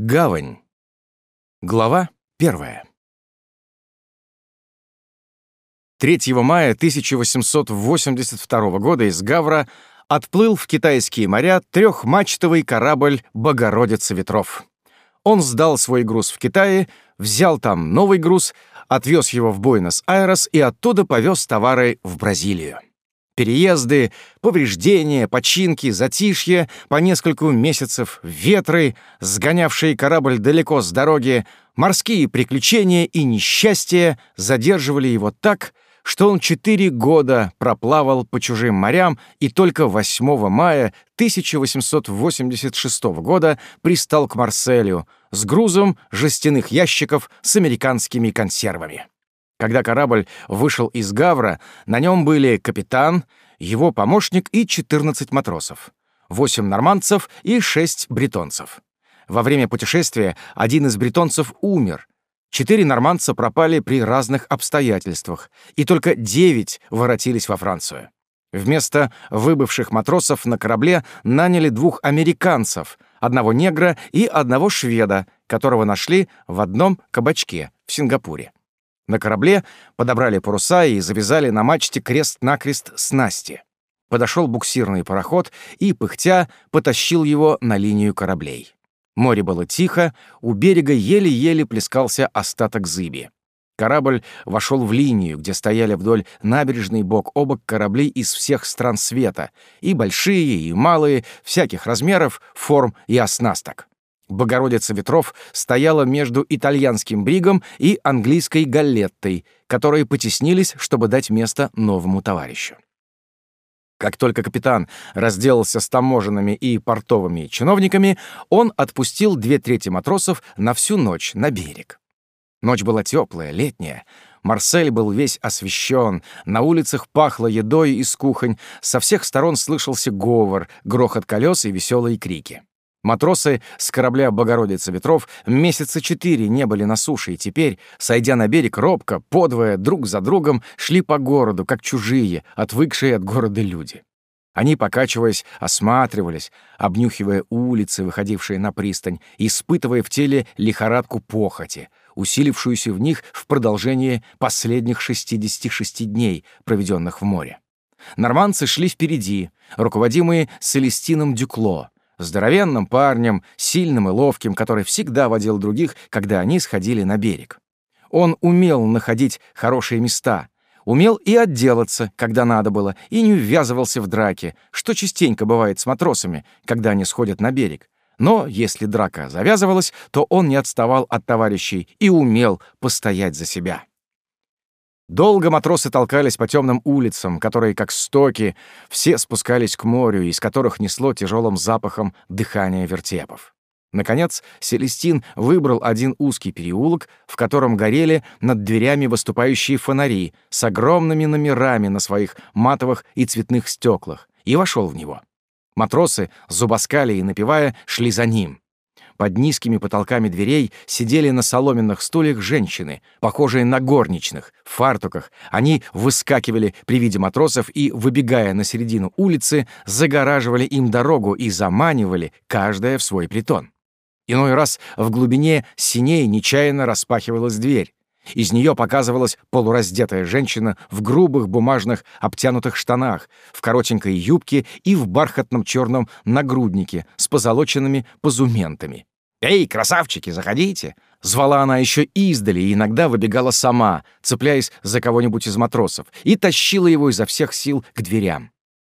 Гавань. Глава первая. 3 мая 1882 года из Гавра отплыл в китайские моря трехмачтовый корабль «Богородица ветров». Он сдал свой груз в Китае, взял там новый груз, отвез его в Буэнос-Айрес и оттуда повез товары в Бразилию. Переезды, повреждения, починки, затишье, по нескольку месяцев, ветры, сгонявшие корабль далеко с дороги, морские приключения и несчастья задерживали его так, что он четыре года проплавал по чужим морям и только 8 мая 1886 года пристал к Марселю с грузом жестяных ящиков с американскими консервами. Когда корабль вышел из Гавра, на нем были капитан, его помощник и 14 матросов, 8 нормандцев и 6 бретонцев. Во время путешествия один из бретонцев умер, четыре нормандца пропали при разных обстоятельствах, и только 9 воротились во Францию. Вместо выбывших матросов на корабле наняли двух американцев, одного негра и одного шведа, которого нашли в одном кабачке в Сингапуре. На корабле подобрали паруса и завязали на мачте крест-накрест снасти. Подошел буксирный пароход и, пыхтя, потащил его на линию кораблей. Море было тихо, у берега еле-еле плескался остаток зыби. Корабль вошел в линию, где стояли вдоль набережной бок о бок корабли из всех стран света, и большие, и малые, всяких размеров, форм и оснасток. Богородица ветров стояла между итальянским бригом и английской галеттой, которые потеснились, чтобы дать место новому товарищу. Как только капитан разделался с таможенными и портовыми чиновниками, он отпустил две трети матросов на всю ночь на берег. Ночь была теплая, летняя. Марсель был весь освещен, на улицах пахло едой из кухонь, со всех сторон слышался говор, грохот колес и веселые крики. Матросы с корабля «Богородица ветров» месяца четыре не были на суше, и теперь, сойдя на берег робко, подвое, друг за другом, шли по городу, как чужие, отвыкшие от города люди. Они, покачиваясь, осматривались, обнюхивая улицы, выходившие на пристань, испытывая в теле лихорадку похоти, усилившуюся в них в продолжении последних 66 дней, проведенных в море. Норманцы шли впереди, руководимые Целестином Дюкло — здоровенным парнем, сильным и ловким, который всегда водил других, когда они сходили на берег. Он умел находить хорошие места, умел и отделаться, когда надо было, и не ввязывался в драки, что частенько бывает с матросами, когда они сходят на берег. Но если драка завязывалась, то он не отставал от товарищей и умел постоять за себя. Долго матросы толкались по темным улицам, которые, как стоки, все спускались к морю, из которых несло тяжелым запахом дыхания вертепов. Наконец, Селестин выбрал один узкий переулок, в котором горели над дверями выступающие фонари с огромными номерами на своих матовых и цветных стеклах, и вошел в него. Матросы, зубоскали и напевая, шли за ним. Под низкими потолками дверей сидели на соломенных стульях женщины, похожие на горничных, в фартуках. Они выскакивали при виде матросов и, выбегая на середину улицы, загораживали им дорогу и заманивали, каждая в свой притон. Иной раз в глубине синей нечаянно распахивалась дверь. Из нее показывалась полураздетая женщина в грубых бумажных обтянутых штанах, в коротенькой юбке и в бархатном черном нагруднике с позолоченными позументами. «Эй, красавчики, заходите!» Звала она еще издали и иногда выбегала сама, цепляясь за кого-нибудь из матросов, и тащила его изо всех сил к дверям.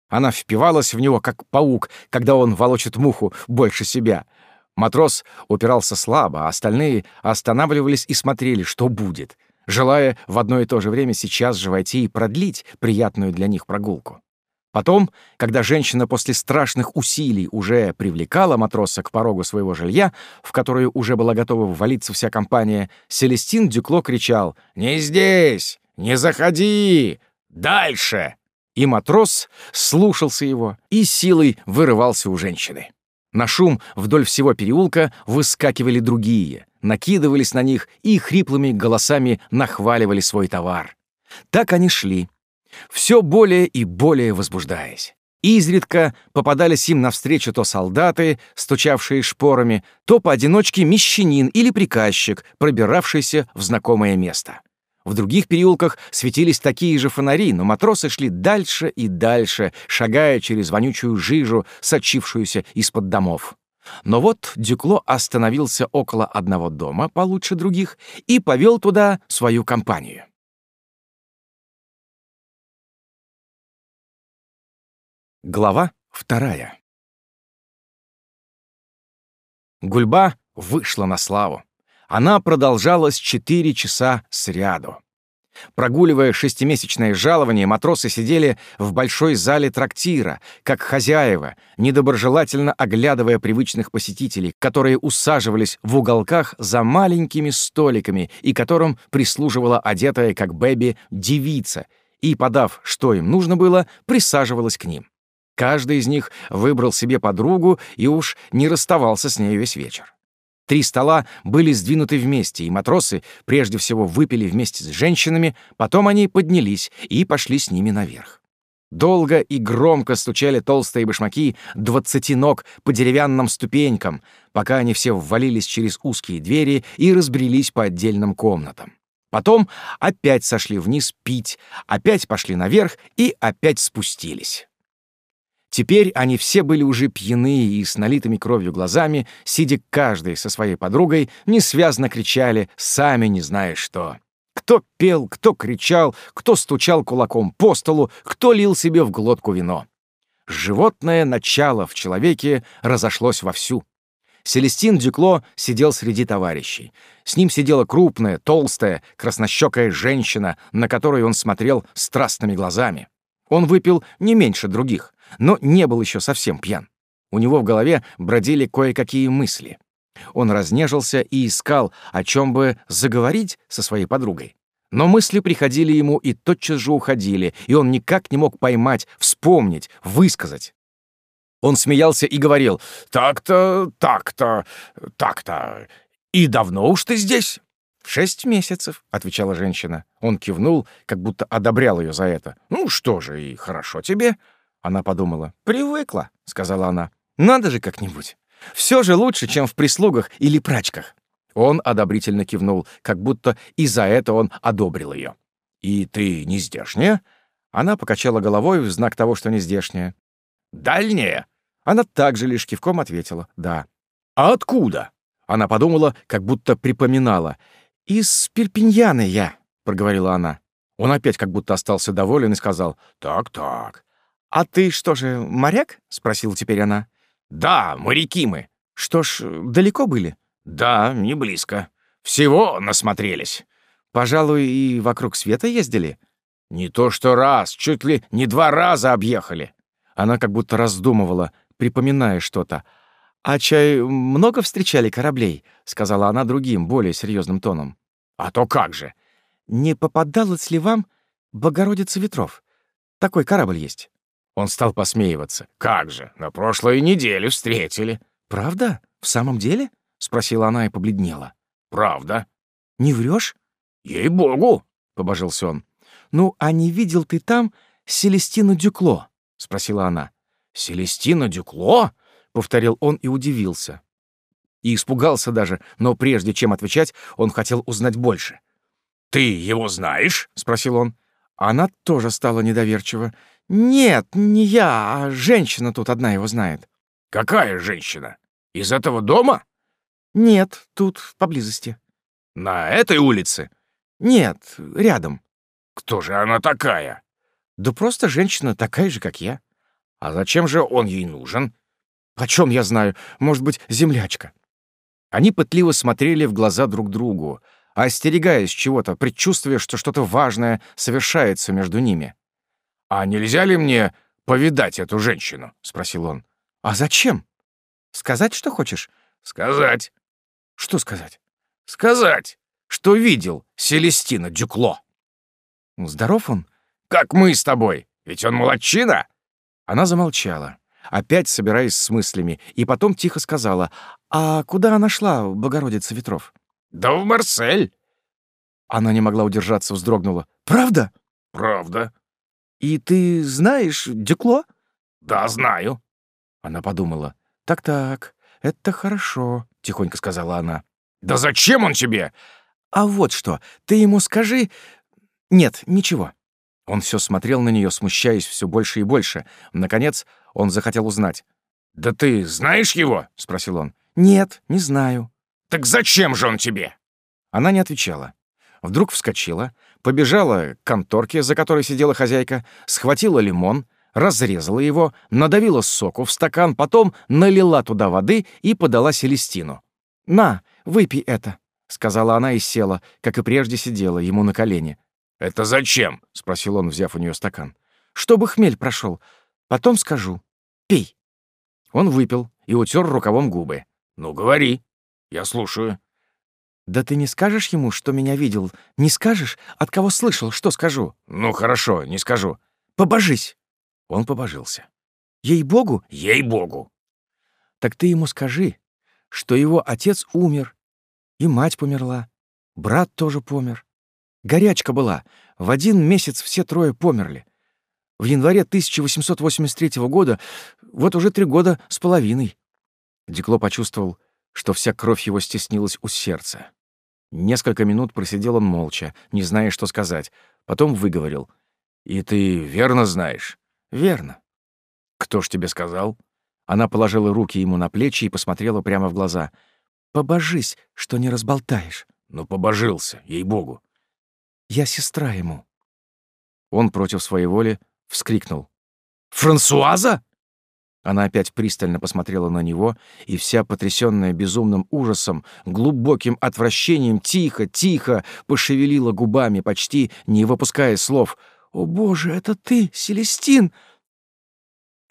Она впивалась в него, как паук, когда он волочит муху больше себя — Матрос упирался слабо, а остальные останавливались и смотрели, что будет, желая в одно и то же время сейчас же войти и продлить приятную для них прогулку. Потом, когда женщина после страшных усилий уже привлекала матроса к порогу своего жилья, в которое уже была готова ввалиться вся компания, Селестин Дюкло кричал «Не здесь! Не заходи! Дальше!» И матрос слушался его и силой вырывался у женщины. На шум вдоль всего переулка выскакивали другие, накидывались на них и хриплыми голосами нахваливали свой товар. Так они шли, все более и более возбуждаясь. Изредка попадались им навстречу то солдаты, стучавшие шпорами, то поодиночке мещанин или приказчик, пробиравшийся в знакомое место. В других переулках светились такие же фонари, но матросы шли дальше и дальше, шагая через вонючую жижу, сочившуюся из-под домов. Но вот Дюкло остановился около одного дома, получше других, и повел туда свою компанию. Глава вторая. Гульба вышла на славу. Она продолжалась четыре часа сряду. Прогуливая шестимесячное жалование, матросы сидели в большой зале трактира, как хозяева, недоброжелательно оглядывая привычных посетителей, которые усаживались в уголках за маленькими столиками и которым прислуживала одетая, как Бэби, девица, и, подав, что им нужно было, присаживалась к ним. Каждый из них выбрал себе подругу и уж не расставался с ней весь вечер. Три стола были сдвинуты вместе, и матросы прежде всего выпили вместе с женщинами, потом они поднялись и пошли с ними наверх. Долго и громко стучали толстые башмаки двадцати ног по деревянным ступенькам, пока они все ввалились через узкие двери и разбрелись по отдельным комнатам. Потом опять сошли вниз пить, опять пошли наверх и опять спустились. Теперь они все были уже пьяны и с налитыми кровью глазами, сидя каждый со своей подругой, несвязно кричали, сами не зная что. Кто пел, кто кричал, кто стучал кулаком по столу, кто лил себе в глотку вино. Животное начало в человеке разошлось вовсю. Селестин Дюкло сидел среди товарищей. С ним сидела крупная, толстая, краснощекая женщина, на которую он смотрел страстными глазами. Он выпил не меньше других, но не был еще совсем пьян. У него в голове бродили кое-какие мысли. Он разнежился и искал, о чем бы заговорить со своей подругой. Но мысли приходили ему и тотчас же уходили, и он никак не мог поймать, вспомнить, высказать. Он смеялся и говорил «Так-то, так-то, так-то. И давно уж ты здесь?» «Шесть месяцев», — отвечала женщина. Он кивнул, как будто одобрял ее за это. «Ну что же, и хорошо тебе. Она подумала. «Привыкла», — сказала она. «Надо же как-нибудь. Все же лучше, чем в прислугах или прачках». Он одобрительно кивнул, как будто и за это он одобрил ее. «И ты не здешняя?» Она покачала головой в знак того, что не здешняя. «Дальняя?» Она также лишь кивком ответила «да». «А откуда?» Она подумала, как будто припоминала. «Из Перпиньяна я», — проговорила она. Он опять как будто остался доволен и сказал «Так-так, «А ты что же, моряк?» — спросила теперь она. «Да, моряки мы». «Что ж, далеко были?» «Да, не близко. Всего насмотрелись». «Пожалуй, и вокруг света ездили?» «Не то что раз, чуть ли не два раза объехали». Она как будто раздумывала, припоминая что-то. «А чай много встречали кораблей?» — сказала она другим, более серьезным тоном. «А то как же!» «Не попадалось ли вам Богородица ветров? Такой корабль есть». Он стал посмеиваться. «Как же, на прошлой неделе встретили». «Правда? В самом деле?» — спросила она и побледнела. «Правда». «Не врешь? «Ей-богу!» — побожился он. «Ну, а не видел ты там Селестину Дюкло?» — спросила она. «Селестина Дюкло?» — повторил он и удивился. И испугался даже, но прежде чем отвечать, он хотел узнать больше. «Ты его знаешь?» — спросил он. Она тоже стала недоверчива. «Нет, не я, а женщина тут одна его знает». «Какая женщина? Из этого дома?» «Нет, тут, поблизости». «На этой улице?» «Нет, рядом». «Кто же она такая?» «Да просто женщина такая же, как я». «А зачем же он ей нужен?» «Почем я знаю? Может быть, землячка». Они пытливо смотрели в глаза друг другу, остерегаясь чего-то, предчувствуя, что что-то важное совершается между ними. «А нельзя ли мне повидать эту женщину?» — спросил он. «А зачем? Сказать, что хочешь?» «Сказать». «Что сказать?» «Сказать, что видел Селестина Дюкло». «Здоров он?» «Как мы с тобой, ведь он молодчина». Она замолчала, опять собираясь с мыслями, и потом тихо сказала, «А куда она шла, Богородица Ветров?» «Да в Марсель». Она не могла удержаться, вздрогнула. «Правда?» «Правда». «И ты знаешь Дюкло?» «Да, знаю». Она подумала. «Так-так, это хорошо», — тихонько сказала она. «Да зачем он тебе?» «А вот что, ты ему скажи...» «Нет, ничего». Он все смотрел на нее, смущаясь все больше и больше. Наконец, он захотел узнать. «Да ты знаешь его?» — спросил он. «Нет, не знаю». «Так зачем же он тебе?» Она не отвечала. Вдруг вскочила, побежала к конторке, за которой сидела хозяйка, схватила лимон, разрезала его, надавила соку в стакан, потом налила туда воды и подала Селестину. «На, выпей это», — сказала она и села, как и прежде сидела ему на колени. «Это зачем?» — спросил он, взяв у нее стакан. «Чтобы хмель прошел. Потом скажу. Пей». Он выпил и утер рукавом губы. «Ну, говори. Я слушаю». «Да ты не скажешь ему, что меня видел? Не скажешь? От кого слышал? Что скажу?» «Ну, хорошо, не скажу». «Побожись!» Он побожился. «Ей-богу?» «Ей-богу!» «Так ты ему скажи, что его отец умер, и мать померла, брат тоже помер. Горячка была, в один месяц все трое померли. В январе 1883 года, вот уже три года с половиной». Декло почувствовал, что вся кровь его стеснилась у сердца. Несколько минут просидел он молча, не зная, что сказать. Потом выговорил. «И ты верно знаешь?» «Верно». «Кто ж тебе сказал?» Она положила руки ему на плечи и посмотрела прямо в глаза. «Побожись, что не разболтаешь». «Ну, побожился, ей-богу». «Я сестра ему». Он против своей воли вскрикнул. «Франсуаза?» Она опять пристально посмотрела на него, и вся потрясённая безумным ужасом, глубоким отвращением, тихо, тихо пошевелила губами, почти не выпуская слов. «О, Боже, это ты, Селестин!»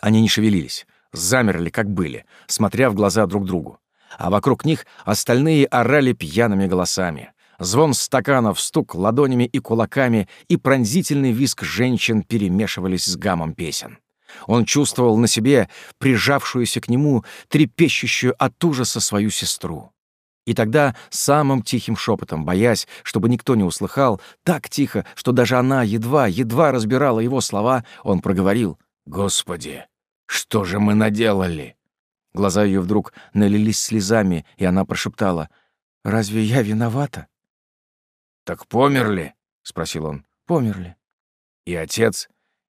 Они не шевелились, замерли, как были, смотря в глаза друг другу. А вокруг них остальные орали пьяными голосами. Звон стаканов, стук ладонями и кулаками и пронзительный визг женщин перемешивались с гамом песен. Он чувствовал на себе прижавшуюся к нему, трепещущую от ужаса свою сестру. И тогда самым тихим шепотом, боясь, чтобы никто не услыхал, так тихо, что даже она едва, едва разбирала его слова, он проговорил «Господи, что же мы наделали?» Глаза ее вдруг налились слезами, и она прошептала «Разве я виновата?» «Так померли?» — спросил он. «Померли». «И отец,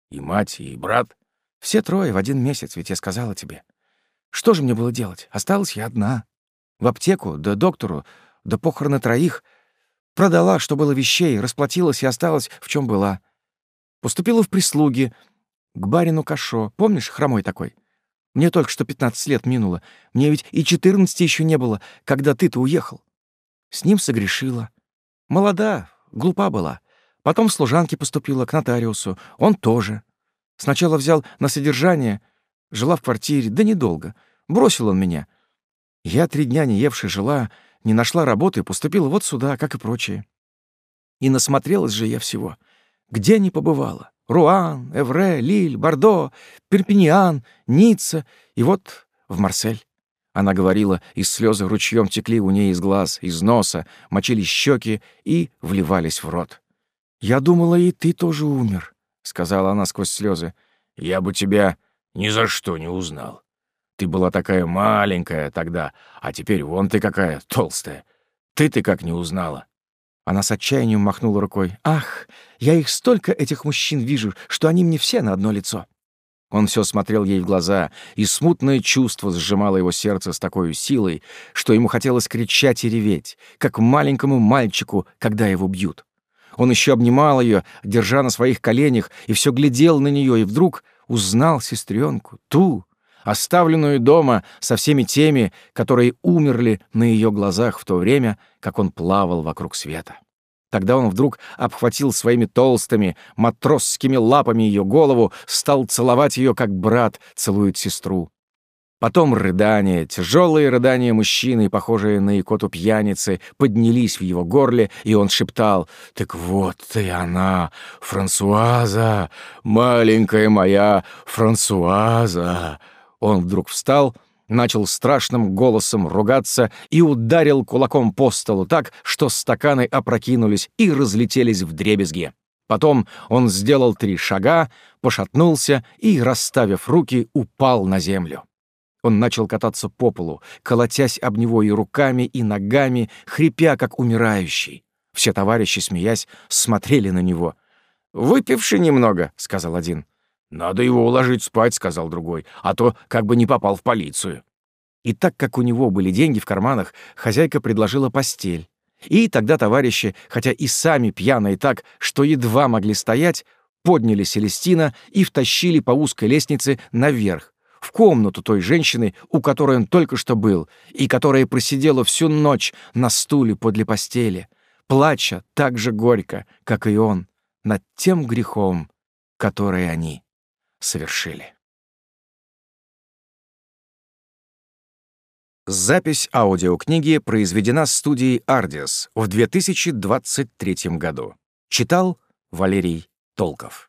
и мать, и брат?» Все трое в один месяц, ведь я сказала тебе. Что же мне было делать? Осталась я одна. В аптеку, да доктору, да похороны троих. Продала, что было вещей, расплатилась и осталась, в чем была. Поступила в прислуги к барину Кашо. Помнишь, хромой такой? Мне только что 15 лет минуло. Мне ведь и 14 еще не было, когда ты-то уехал. С ним согрешила. Молода, глупа была. Потом в служанки поступила к нотариусу. Он тоже. Сначала взял на содержание, жила в квартире, да недолго. Бросил он меня. Я три дня не евши жила, не нашла работы поступила вот сюда, как и прочие. И насмотрелась же я всего. Где не побывала. Руан, Эвре, Лиль, Бордо, Перпиньян, Ницца и вот в Марсель. Она говорила, и слезы ручьем текли у ней из глаз, из носа, мочили щеки и вливались в рот. «Я думала, и ты тоже умер», — сказала она сквозь слезы. «Я бы тебя ни за что не узнал. Ты была такая маленькая тогда, а теперь вон ты какая толстая. Ты-ты как не узнала?» Она с отчаянием махнула рукой. «Ах, я их столько, этих мужчин, вижу, что они мне все на одно лицо». Он все смотрел ей в глаза, и смутное чувство сжимало его сердце с такой силой, что ему хотелось кричать и реветь, как маленькому мальчику, когда его бьют. Он еще обнимал ее, держа на своих коленях, и все глядел на нее, и вдруг узнал сестренку, ту, оставленную дома со всеми теми, которые умерли на ее глазах в то время, как он плавал вокруг света. Тогда он вдруг обхватил своими толстыми матросскими лапами ее голову, стал целовать ее, как брат целует сестру. Потом рыдания, тяжелые рыдания мужчины, похожие на икоту пьяницы, поднялись в его горле, и он шептал «Так вот ты она, Франсуаза, маленькая моя Франсуаза». Он вдруг встал, начал страшным голосом ругаться и ударил кулаком по столу так, что стаканы опрокинулись и разлетелись в дребезги. Потом он сделал три шага, пошатнулся и, расставив руки, упал на землю. Он начал кататься по полу, колотясь об него и руками, и ногами, хрипя, как умирающий. Все товарищи, смеясь, смотрели на него. «Выпивший немного», — сказал один. «Надо его уложить спать», — сказал другой, «а то как бы не попал в полицию». И так как у него были деньги в карманах, хозяйка предложила постель. И тогда товарищи, хотя и сами пьяные так, что едва могли стоять, подняли Селестина и втащили по узкой лестнице наверх, в комнату той женщины, у которой он только что был, и которая просидела всю ночь на стуле подле постели, плача так же горько, как и он, над тем грехом, который они совершили. Запись аудиокниги произведена студией «Ардис» в 2023 году. Читал Валерий Толков.